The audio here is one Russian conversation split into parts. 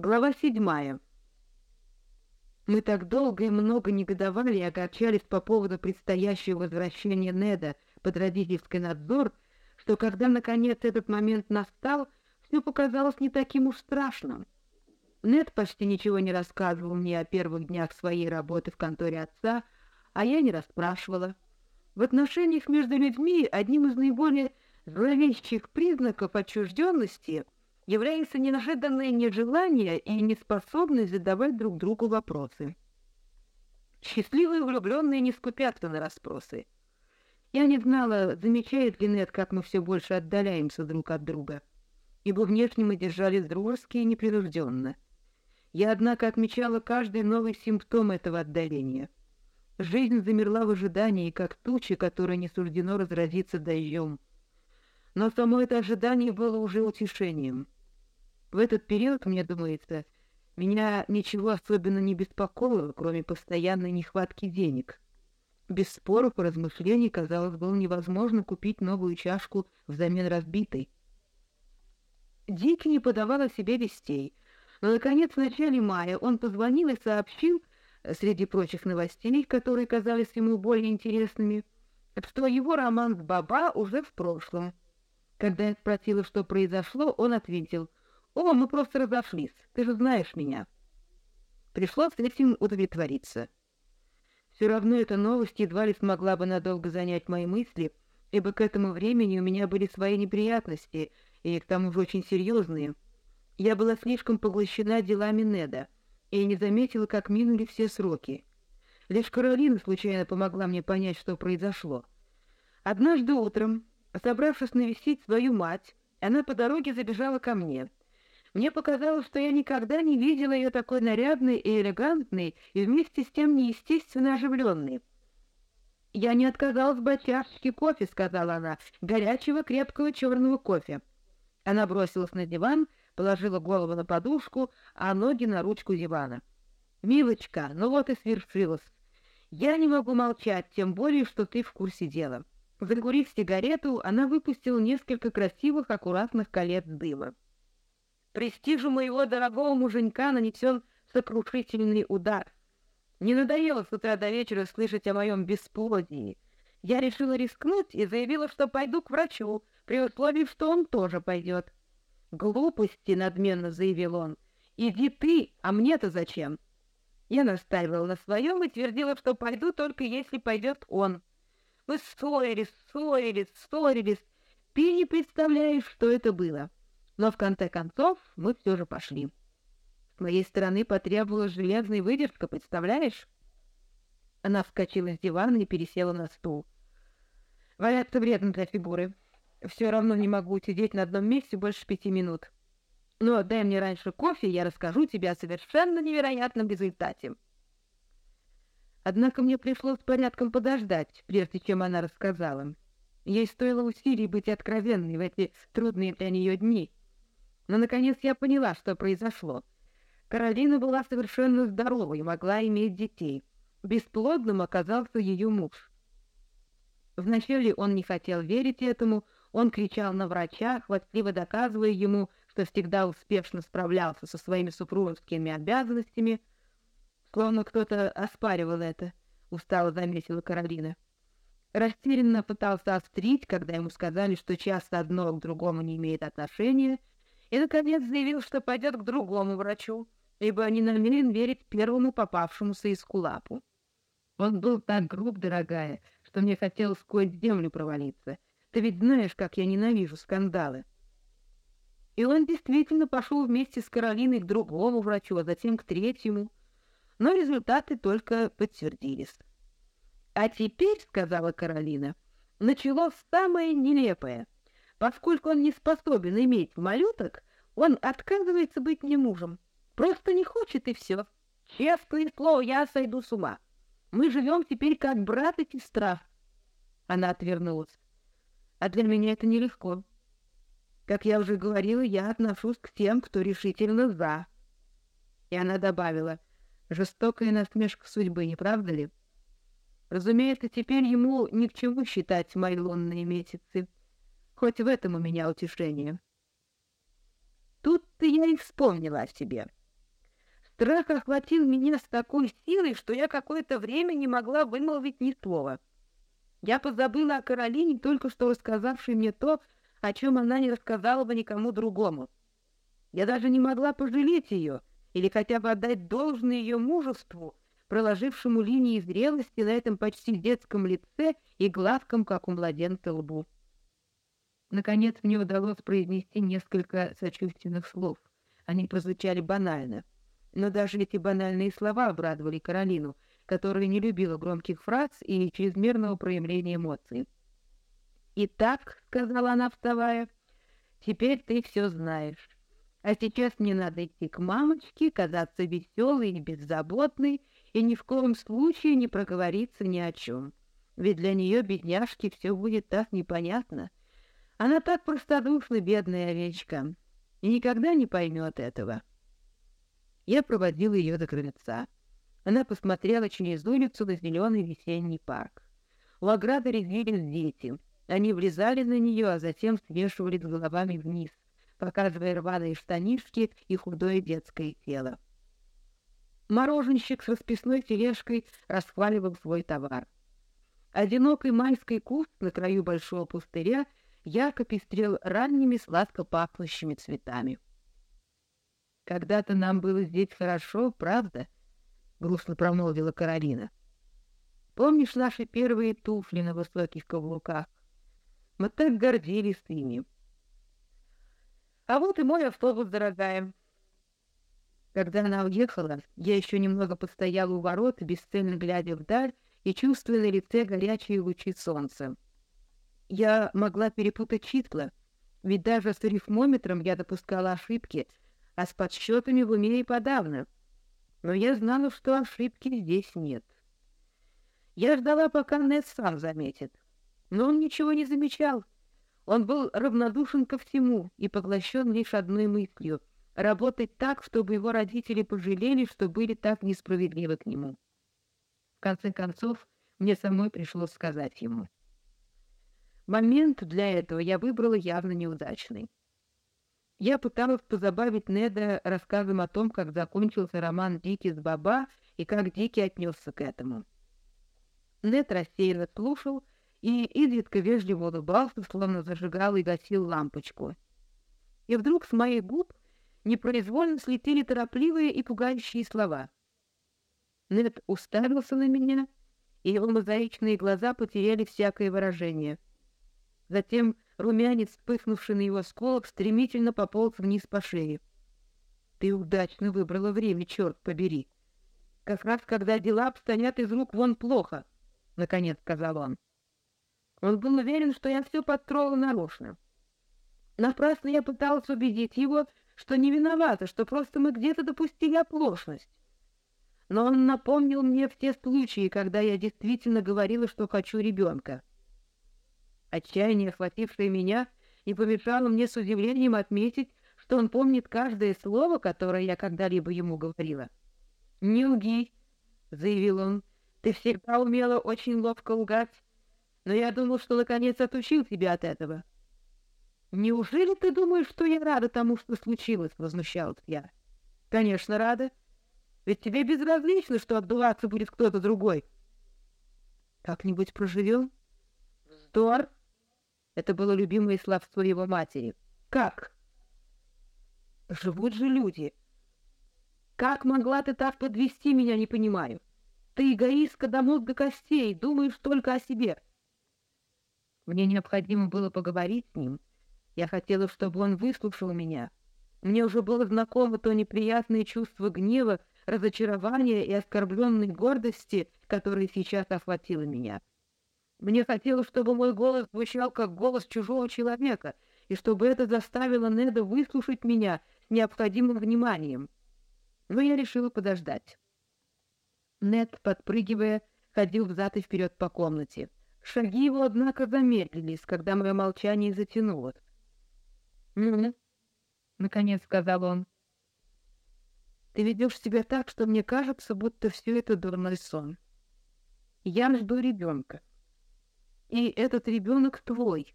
Глава седьмая. Мы так долго и много негодовали и огорчались по поводу предстоящего возвращения Неда под родительский надзор, что когда, наконец, этот момент настал, все показалось не таким уж страшным. Нед почти ничего не рассказывал мне о первых днях своей работы в конторе отца, а я не расспрашивала. В отношениях между людьми одним из наиболее зловещих признаков отчужденности — является неожиданное нежелание и неспособность задавать друг другу вопросы. Счастливые влюбленные не скупятся на расспросы. Я не знала, замечает ли Нед, как мы все больше отдаляемся друг от друга, ибо внешне мы держались дружески и непринужденно. Я, однако, отмечала каждый новый симптом этого отдаления. Жизнь замерла в ожидании, как тучи, которой не суждено разразиться дождем. Но само это ожидание было уже утешением — в этот период, мне думается, меня ничего особенно не беспокоило, кроме постоянной нехватки денег. Без споров и размышлений, казалось, было невозможно купить новую чашку взамен разбитой. Дики не подавал о себе вестей, но, наконец, в начале мая он позвонил и сообщил, среди прочих новостей, которые казались ему более интересными, что его роман с Баба уже в прошлом. Когда я спросила, что произошло, он ответил — «О, мы просто разошлись, ты же знаешь меня». Пришлось с этим удовлетвориться. Все равно эта новость едва ли смогла бы надолго занять мои мысли, ибо к этому времени у меня были свои неприятности, и к тому же очень серьезные. Я была слишком поглощена делами Неда, и не заметила, как минули все сроки. Лишь Каролина случайно помогла мне понять, что произошло. Однажды утром, собравшись навестить свою мать, она по дороге забежала ко мне — мне показалось, что я никогда не видела ее такой нарядной и элегантной, и вместе с тем неестественно оживленной. «Я не отказалась бы от чашечки кофе», — сказала она, — «горячего крепкого черного кофе». Она бросилась на диван, положила голову на подушку, а ноги на ручку дивана. «Милочка, ну вот и свершилось. Я не могу молчать, тем более, что ты в курсе дела». Закурив сигарету, она выпустила несколько красивых, аккуратных колец дыма. Престижу моего дорогого муженька нанесен сокрушительный удар. Не надоело с утра до вечера слышать о моем бесплодии. Я решила рискнуть и заявила, что пойду к врачу, при условии, что он тоже пойдет. «Глупости», — надменно заявил он. «Иди ты, а мне-то зачем?» Я настаивала на своем и твердила, что пойду только если пойдет он. Мы ссорились, ссорились, ссорились. Ты не представляешь, что это было. Но в конце концов мы все же пошли. С моей стороны потребовалась железная выдержка, представляешь? Она вскочила с дивана и пересела на стул. Валяться вредно для фигуры. Все равно не могу сидеть на одном месте больше пяти минут. Но дай мне раньше кофе, я расскажу тебе о совершенно невероятном результате. Однако мне пришлось порядком подождать, прежде чем она рассказала. Ей стоило усилий быть откровенной в эти трудные для нее дни — но, наконец, я поняла, что произошло. Каролина была совершенно здорова и могла иметь детей. Бесплодным оказался ее муж. Вначале он не хотел верить этому, он кричал на врача, хвастливо доказывая ему, что всегда успешно справлялся со своими супружескими обязанностями. Словно кто-то оспаривал это, устало заметила Каролина. Растерянно пытался острить, когда ему сказали, что часто одно к другому не имеет отношения, и, наконец, заявил, что пойдет к другому врачу, ибо не намерен верить первому попавшемуся из кулапу. Он был так груб, дорогая, что мне хотелось сквозь землю провалиться. Ты ведь знаешь, как я ненавижу скандалы. И он действительно пошел вместе с Каролиной к другому врачу, а затем к третьему. Но результаты только подтвердились. «А теперь, — сказала Каролина, — началось самое нелепое — Поскольку он не способен иметь малюток, он отказывается быть мне мужем. Просто не хочет, и все. Честное слово, я сойду с ума. Мы живем теперь как брат и сестра. Она отвернулась. А для меня это нелегко. Как я уже говорила, я отношусь к тем, кто решительно «за». И она добавила, жестокая насмешка судьбы, не правда ли? Разумеется, теперь ему ни к чему считать мои лунные месяцы. Хоть в этом у меня утешение. Тут-то я и вспомнила о себе. Страх охватил меня с такой силой, что я какое-то время не могла вымолвить ни слова. Я позабыла о Каролине, только что рассказавшей мне то, о чем она не рассказала бы никому другому. Я даже не могла пожалеть ее или хотя бы отдать должное ее мужеству, проложившему линии зрелости на этом почти детском лице и гладком, как у младенца, лбу. Наконец мне удалось произнести несколько сочувственных слов. Они прозвучали банально. Но даже эти банальные слова обрадовали Каролину, которая не любила громких фраз и чрезмерного проявления эмоций. «Итак», — сказала она, вставая, — «теперь ты все знаешь. А сейчас мне надо идти к мамочке, казаться веселой и беззаботной, и ни в коем случае не проговориться ни о чем. Ведь для нее, бедняжки, все будет так непонятно. Она так простодушна, бедная овечка, и никогда не поймет этого. Я проводил ее до крыльца. Она посмотрела через улицу на зеленый весенний парк. У ограды резвились дети. Они влезали на нее, а затем свешивались головами вниз, показывая рваные штанишки и худое детское тело. Мороженщик с расписной тележкой расхваливал свой товар. Одинокий майский куст на краю большого пустыря ярко пестрел ранними сладко пахнущими цветами. «Когда-то нам было здесь хорошо, правда?» — грустно промолвила Каролина. «Помнишь наши первые туфли на высоких каблуках? Мы так гордились ими. А вот и мой автобус, дорогая. Когда она уехала, я еще немного постояла у ворот, бесцельно глядя вдаль и чувствуя на лице горячие лучи солнца. Я могла перепутать числа, ведь даже с рифмометром я допускала ошибки, а с подсчетами в уме и подавно. Но я знала, что ошибки здесь нет. Я ждала, пока Нед сам заметит. Но он ничего не замечал. Он был равнодушен ко всему и поглощен лишь одной мыслью — работать так, чтобы его родители пожалели, что были так несправедливы к нему. В конце концов, мне самой пришлось сказать ему. Момент для этого я выбрала явно неудачный. Я пыталась позабавить Неда рассказом о том, как закончился роман Дики с Баба и как Дики отнесся к этому. Нед рассеянно слушал и изредка вежливо улыбался, словно зажигал и гасил лампочку. И вдруг с моих губ непроизвольно слетели торопливые и пугающие слова. Нед уставился на меня, и его мозаичные глаза потеряли всякое выражение. Затем румянец, вспыхнувший на его сколок, стремительно пополз вниз по шее. «Ты удачно выбрала время, черт побери! Как раз когда дела обстоят из рук вон плохо!» — наконец сказал он. Он был уверен, что я все подстроила нарочно. Напрасно я пыталась убедить его, что не виновата, что просто мы где-то допустили оплошность. Но он напомнил мне в те случаи, когда я действительно говорила, что хочу ребенка. Отчаяние, охватившее меня, не помешало мне с удивлением отметить, что он помнит каждое слово, которое я когда-либо ему говорила. «Не лги», — заявил он, — «ты всегда умела очень ловко лгать, но я думал, что наконец отучил тебя от этого». «Неужели ты думаешь, что я рада тому, что случилось?» — возмущалась я. «Конечно, рада. Ведь тебе безразлично, что отдуваться будет кто-то другой». «Как-нибудь проживем?» «Вздор!» — это было любимое словство его матери. «Как?» «Живут же люди. Как могла ты так подвести меня, не понимаю. Ты эгоистка до мозга костей, думаешь только о себе». Мне необходимо было поговорить с ним — я хотела, чтобы он выслушал меня. Мне уже было знакомо то неприятное чувство гнева, разочарования и оскорбленной гордости, которое сейчас охватило меня. Мне хотелось, чтобы мой голос звучал как голос чужого человека, и чтобы это заставило Неда выслушать меня с необходимым вниманием. Но я решила подождать. Нед, подпрыгивая, ходил взад и вперед по комнате. Шаги его, однако, замедлились, когда мое молчание затянулось. «Ну?» — наконец сказал он. «Ты ведешь себя так, что мне кажется, будто все это дурной сон. Я жду ребенка. И этот ребенок твой».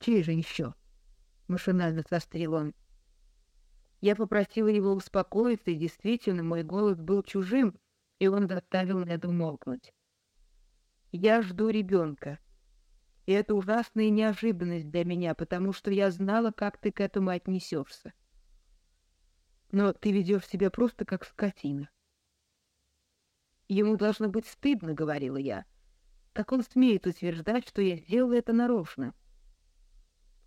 «Чей же еще?» — машинально сострил он. Я попросила его успокоиться, и действительно, мой голос был чужим, и он заставил Неда умолкнуть. «Я жду ребенка. И это ужасная неожиданность для меня, потому что я знала, как ты к этому отнесешься. Но ты ведешь себя просто как скотина. Ему должно быть стыдно, — говорила я. Как он смеет утверждать, что я сделала это нарочно?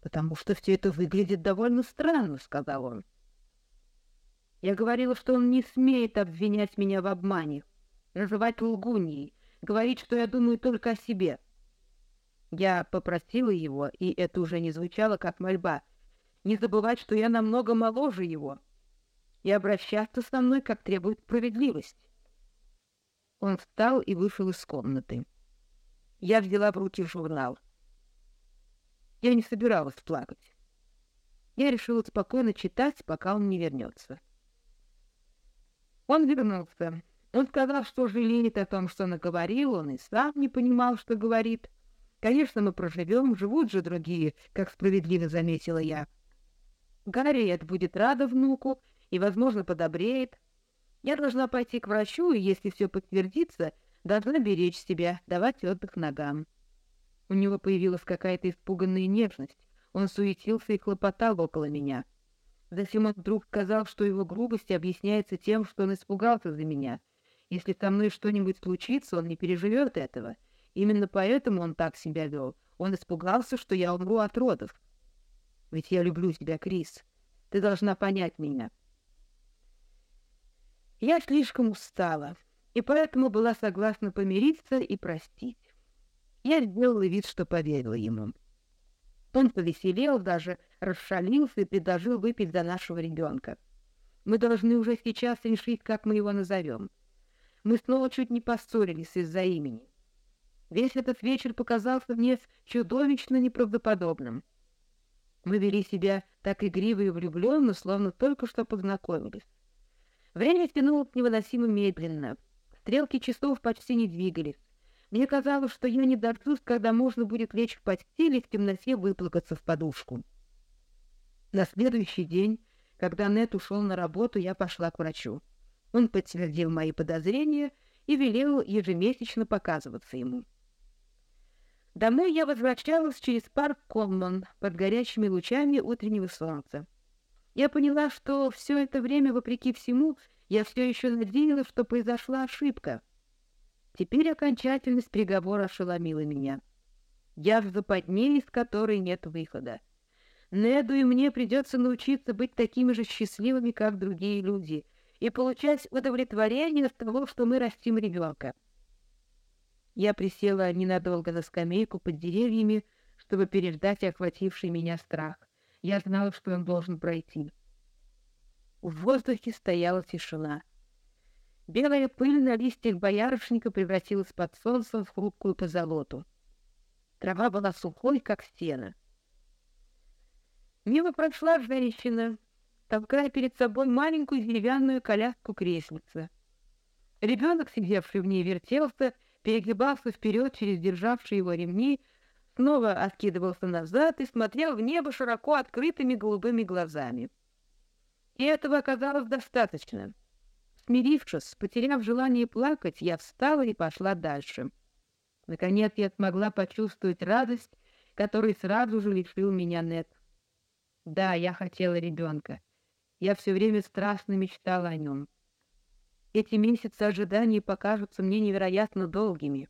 Потому что все это выглядит довольно странно, — сказал он. Я говорила, что он не смеет обвинять меня в обмане, называть лгуньей, говорить, что я думаю только о себе. Я попросила его, и это уже не звучало как мольба, не забывать, что я намного моложе его, и обращаться со мной, как требует справедливость. Он встал и вышел из комнаты. Я взяла в руки журнал. Я не собиралась плакать. Я решила спокойно читать, пока он не вернется. Он вернулся. Он сказал, что жалеет о том, что наговорил, он и сам не понимал, что говорит. Конечно, мы проживем, живут же другие, как справедливо заметила я. Гарриет будет рада внуку и, возможно, подобреет. Я должна пойти к врачу, и, если все подтвердится, должна беречь себя, давать отдых ногам. У него появилась какая-то испуганная нежность. Он суетился и хлопотал около меня. Затем он вдруг сказал, что его грубость объясняется тем, что он испугался за меня. Если со мной что-нибудь случится, он не переживет этого. Именно поэтому он так себя вел. Он испугался, что я умру от родов. Ведь я люблю тебя, Крис. Ты должна понять меня. Я слишком устала, и поэтому была согласна помириться и простить. Я сделала вид, что поверила ему. Он повеселел, даже расшалился и предложил выпить за нашего ребенка. Мы должны уже сейчас решить, как мы его назовем. Мы снова чуть не поссорились из-за имени. Весь этот вечер показался мне чудовищно неправдоподобным. Мы вели себя так игриво и влюбленно, словно только что познакомились. Время тянулось невыносимо медленно. Стрелки часов почти не двигались. Мне казалось, что я не дождусь, когда можно будет лечь в постели и в темноте выплакаться в подушку. На следующий день, когда Нет ушел на работу, я пошла к врачу. Он подтвердил мои подозрения и велел ежемесячно показываться ему. Домой я возвращалась через парк Коммон под горячими лучами утреннего солнца. Я поняла, что все это время, вопреки всему, я все еще надеялась, что произошла ошибка — Теперь окончательность приговора ошеломила меня. Я в западне, из которой нет выхода. Неду и мне придется научиться быть такими же счастливыми, как другие люди, и получать удовлетворение от того, что мы растим ребенка. Я присела ненадолго на скамейку под деревьями, чтобы переждать охвативший меня страх. Я знала, что он должен пройти. В воздухе стояла тишина. Белая пыль на листьях боярышника превратилась под солнцем в хрупкую позолоту. Трава была сухой, как стена. Мимо прошла женщина, толкая перед собой маленькую деревянную коляску-креслица. Ребенок, сидевший в ней, вертелся, перегибался вперед через державшие его ремни, снова откидывался назад и смотрел в небо широко открытыми голубыми глазами. И этого оказалось достаточно — Смирившись, потеряв желание плакать, я встала и пошла дальше. Наконец я смогла почувствовать радость, которой сразу же лишил меня Нет. Да, я хотела ребенка. Я все время страстно мечтала о нем. Эти месяцы ожидания покажутся мне невероятно долгими.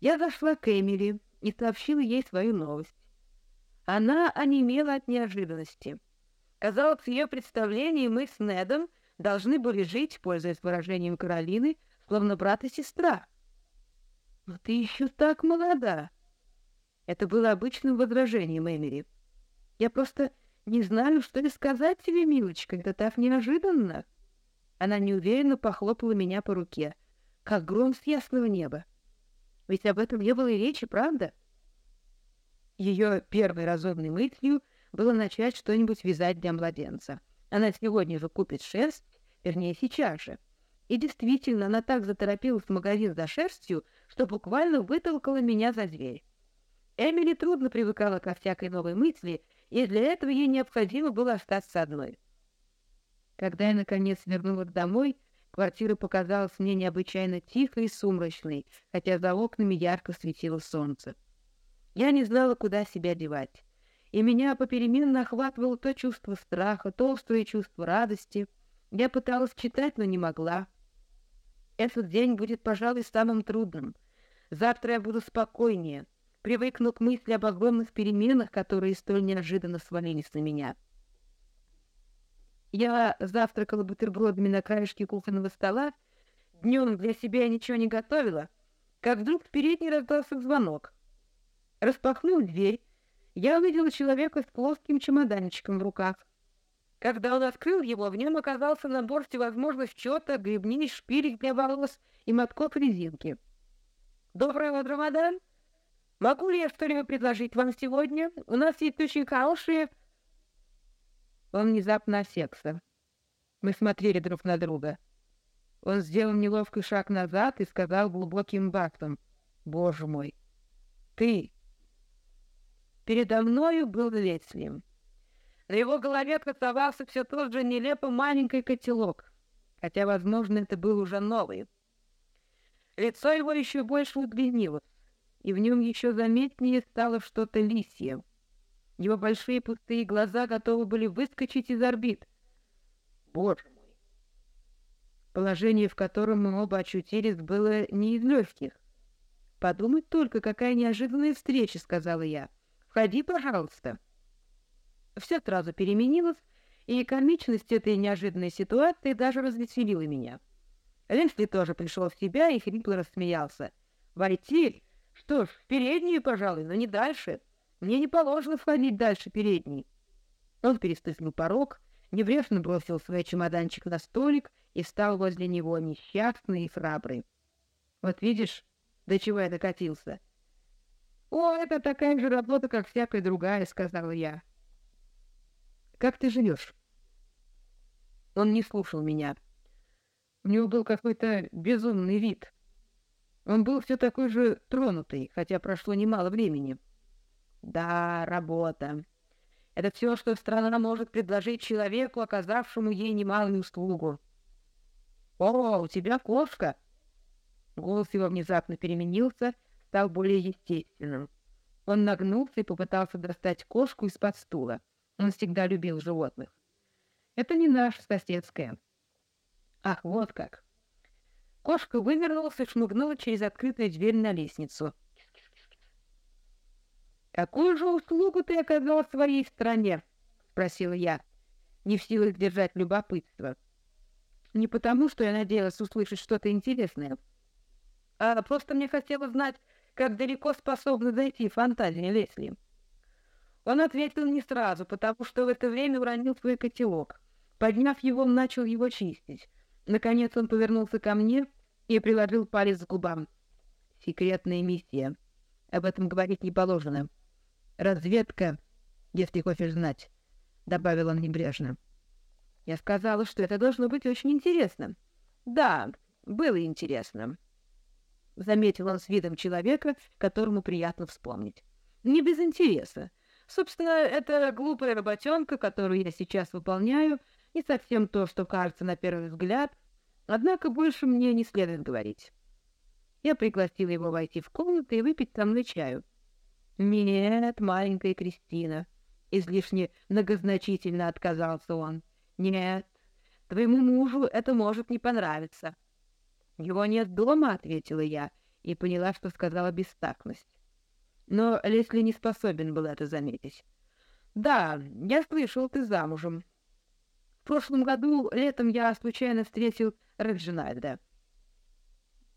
Я зашла к Эмили и сообщила ей свою новость. Она онемела от неожиданности. Казалось, в ее представлении мы с Недом должны были жить, пользуясь выражением Каролины, словно брат и сестра. «Но ты еще так молода!» Это было обычным возражением Эмери. «Я просто не знаю, что и сказать тебе, милочка, это так неожиданно!» Она неуверенно похлопала меня по руке, как гром с ясного неба. Ведь об этом не было и речи, правда? Ее первой разумной мыслью было начать что-нибудь вязать для младенца. Она сегодня же купит шерсть, вернее, сейчас же. И действительно, она так заторопилась в магазин за шерстью, что буквально вытолкала меня за дверь. Эмили трудно привыкала ко всякой новой мысли, и для этого ей необходимо было остаться одной. Когда я, наконец, вернулась домой, квартира показалась мне необычайно тихой и сумрачной, хотя за окнами ярко светило солнце. Я не знала, куда себя девать, и меня попеременно охватывало то чувство страха, то острое чувство радости. Я пыталась читать, но не могла. Этот день будет, пожалуй, самым трудным. Завтра я буду спокойнее, привыкну к мысли об огромных переменах, которые столь неожиданно свалились на меня. Я завтракала бутербродами на краешке кухонного стола. Днем для себя я ничего не готовила, как вдруг в передней раздался звонок. Распахнул дверь, я увидела человека с плоским чемоданчиком в руках. Когда он открыл его, в нем оказался набор всевозможных счета, гребней, шпилек для волос и мотков резинки. «Доброе утро, мадам! Могу ли я что-либо предложить вам сегодня? У нас есть очень хорошие...» Он внезапно осекся. Мы смотрели друг на друга. Он сделал неловкий шаг назад и сказал глубоким басом. «Боже мой! Ты!» Передо мною был Лесли. На его голове красовался все тот же нелепо маленький котелок, хотя, возможно, это был уже новый. Лицо его еще больше удлинилось, и в нем еще заметнее стало что-то лисье. Его большие пустые глаза готовы были выскочить из орбит. Боже мой! Положение, в котором мы оба очутились, было не из легких. «Подумать только, какая неожиданная встреча», — сказала я. «Входи, пожалуйста». Все сразу переменилось, и комичность этой неожиданной ситуации даже развеселила меня. Линсли тоже пришел в себя и хрипло рассмеялся. «Войти? Что ж, в переднюю, пожалуй, но не дальше. Мне не положено входить дальше передней». Он переступил порог, небрежно бросил свой чемоданчик на столик и стал возле него несчастный и храбрый. «Вот видишь, до чего я докатился?» «О, это такая же работа, как всякая другая», — сказала я. Как ты живешь?» Он не слушал меня. У него был какой-то безумный вид. Он был все такой же тронутый, хотя прошло немало времени. «Да, работа. Это все, что страна может предложить человеку, оказавшему ей немалую услугу». «О, у тебя кошка!» Голос его внезапно переменился, стал более естественным. Он нагнулся и попытался достать кошку из-под стула. Он всегда любил животных. Это не наш соседская. Ах, вот как. Кошка вывернулась и шмыгнула через открытую дверь на лестницу. «Какую же услугу ты оказал своей стране?» — спросила я, не в силах держать любопытство. Не потому, что я надеялась услышать что-то интересное, а просто мне хотелось знать, как далеко способна зайти фантазия Лесли. Он ответил не сразу, потому что в это время уронил свой котелок. Подняв его, он начал его чистить. Наконец он повернулся ко мне и приложил палец к губам. «Секретная миссия. Об этом говорить не положено. Разведка, если хочешь знать», — добавил он небрежно. Я сказала, что это должно быть очень интересно. «Да, было интересно», — заметил он с видом человека, которому приятно вспомнить. «Не без интереса. Собственно, это глупая работенка, которую я сейчас выполняю, не совсем то, что кажется на первый взгляд, однако больше мне не следует говорить. Я пригласила его войти в комнату и выпить со мной чаю. «Нет, маленькая Кристина», — излишне многозначительно отказался он. «Нет, твоему мужу это может не понравиться». «Его нет дома», — ответила я, и поняла, что сказала бестактность. Но Лесли не способен был это заметить. «Да, я слышал, ты замужем. В прошлом году летом я случайно встретил Реджинальда.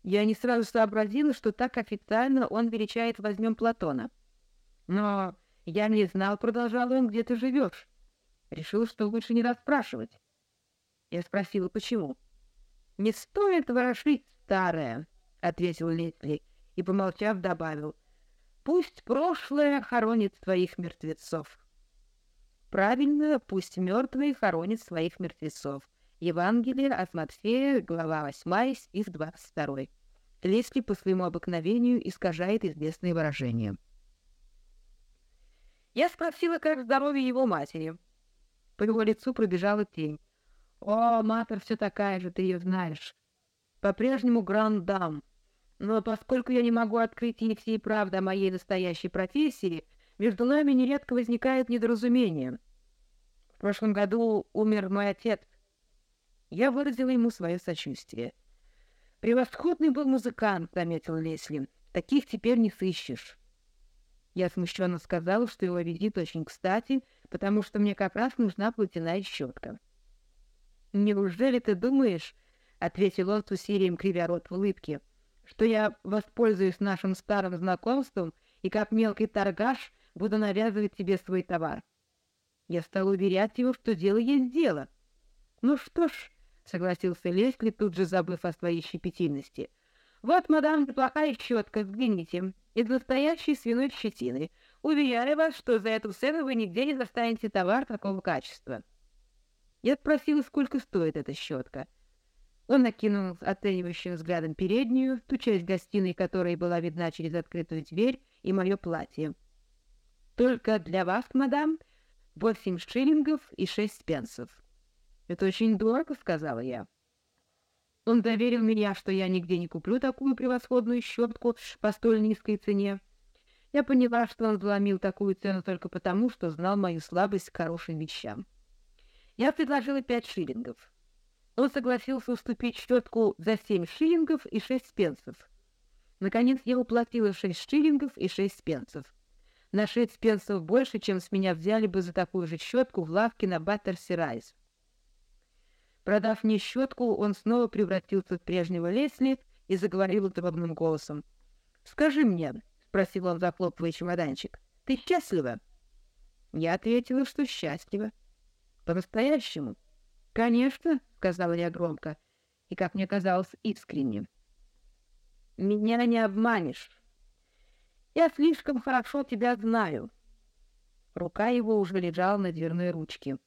Я не сразу сообразила, что так официально он величает «возьмем Платона». Но я не знал, продолжал он, где ты живешь. Решил, что лучше не расспрашивать. Я спросила, почему. «Не стоит ворошить старое», — ответил Лесли и, помолчав, добавил — Пусть прошлое хоронит своих мертвецов. Правильно, пусть мертвые хоронят своих мертвецов. Евангелие от Матфея, глава 8, стих 22. Лесли по своему обыкновению искажает известные выражения. Я спросила, как здоровье его матери. По его лицу пробежала тень. «О, Матер все такая же, ты ее знаешь. По-прежнему гранд-дам. Но поскольку я не могу открыть ей всей правды о моей настоящей профессии, между нами нередко возникает недоразумение. В прошлом году умер мой отец. Я выразила ему свое сочувствие. «Превосходный был музыкант», — заметил Лесли. «Таких теперь не сыщешь». Я смущенно сказала, что его визит очень кстати, потому что мне как раз нужна платяная щетка. «Неужели ты думаешь, — ответил он с усилием кривя рот в улыбке, — что я воспользуюсь нашим старым знакомством и как мелкий торгаш буду навязывать тебе свой товар?» Я стал уверять его, что дело есть дело. «Ну что ж, — согласился Лесли, тут же забыв о своей щепетильности, — вот, мадам, неплохая щетка, взгляните, из настоящей свиной щетины. Уверяю вас, что за эту цену вы нигде не застанете товар такого качества». Я спросила, сколько стоит эта щетка. Он накинул оценивающим взглядом переднюю, ту часть гостиной, которая была видна через открытую дверь, и мое платье. «Только для вас, мадам, восемь шиллингов и шесть пенсов». «Это очень дорого», — сказала я. Он заверил меня, что я нигде не куплю такую превосходную щетку по столь низкой цене. Я поняла, что он заломил такую цену только потому, что знал мою слабость к хорошим вещам. Я предложила пять шиллингов. Он согласился уступить щетку за семь шиллингов и шесть пенсов. Наконец я уплатила шесть шиллингов и шесть пенсов. На шесть пенсов больше, чем с меня взяли бы за такую же щетку в лавке на Баттерси Райс. Продав мне щетку, он снова превратился в прежнего Лесли и заговорил утробным голосом. «Скажи мне», — спросил он, захлопывая чемоданчик, — «ты счастлива?» Я ответила, что счастлива. По-настоящему? Конечно, сказала я громко, и, как мне казалось, искренне. Меня не обманешь. Я слишком хорошо тебя знаю. Рука его уже лежала на дверной ручке.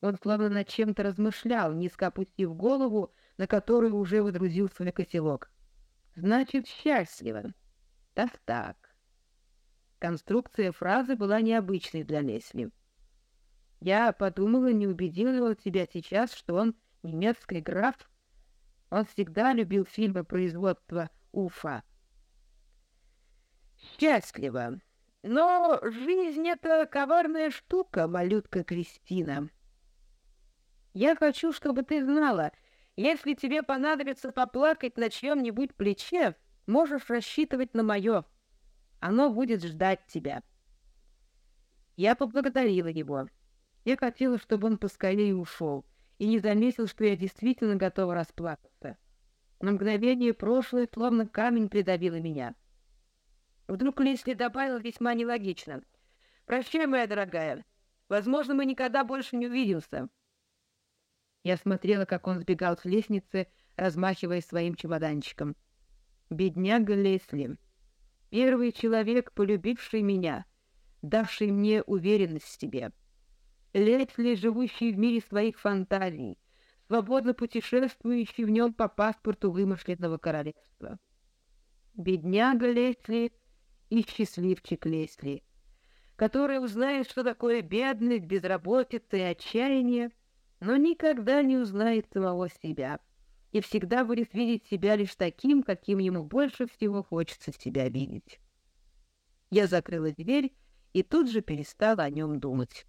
Он словно над чем-то размышлял, низко опустив голову, на которую уже выдрузил свой котелок. «Значит, счастливо. Так-так». Конструкция фразы была необычной для Лесли. Я подумала, не убедила ли тебя сейчас, что он немецкий граф. Он всегда любил фильмы производства Уфа. Счастливо. Но жизнь — это коварная штука, малютка Кристина. Я хочу, чтобы ты знала, если тебе понадобится поплакать на чьем-нибудь плече, можешь рассчитывать на мое. Оно будет ждать тебя. Я поблагодарила его. Я хотела, чтобы он поскорее ушел, и не заметил, что я действительно готова расплакаться. На мгновение прошлое, словно камень, придавило меня. Вдруг Лесли добавил весьма нелогично. «Прощай, моя дорогая. Возможно, мы никогда больше не увидимся». Я смотрела, как он сбегал с лестницы, размахивая своим чемоданчиком. «Бедняга Лесли. Первый человек, полюбивший меня, давший мне уверенность в себе». Лесли, живущий в мире своих фантазий, свободно путешествующий в нем по паспорту вымышленного королевства. Бедняга Лесли и счастливчик Лесли, который узнает, что такое бедность, безработица и отчаяние, но никогда не узнает самого себя и всегда будет видеть себя лишь таким, каким ему больше всего хочется себя видеть. Я закрыла дверь и тут же перестала о нем думать.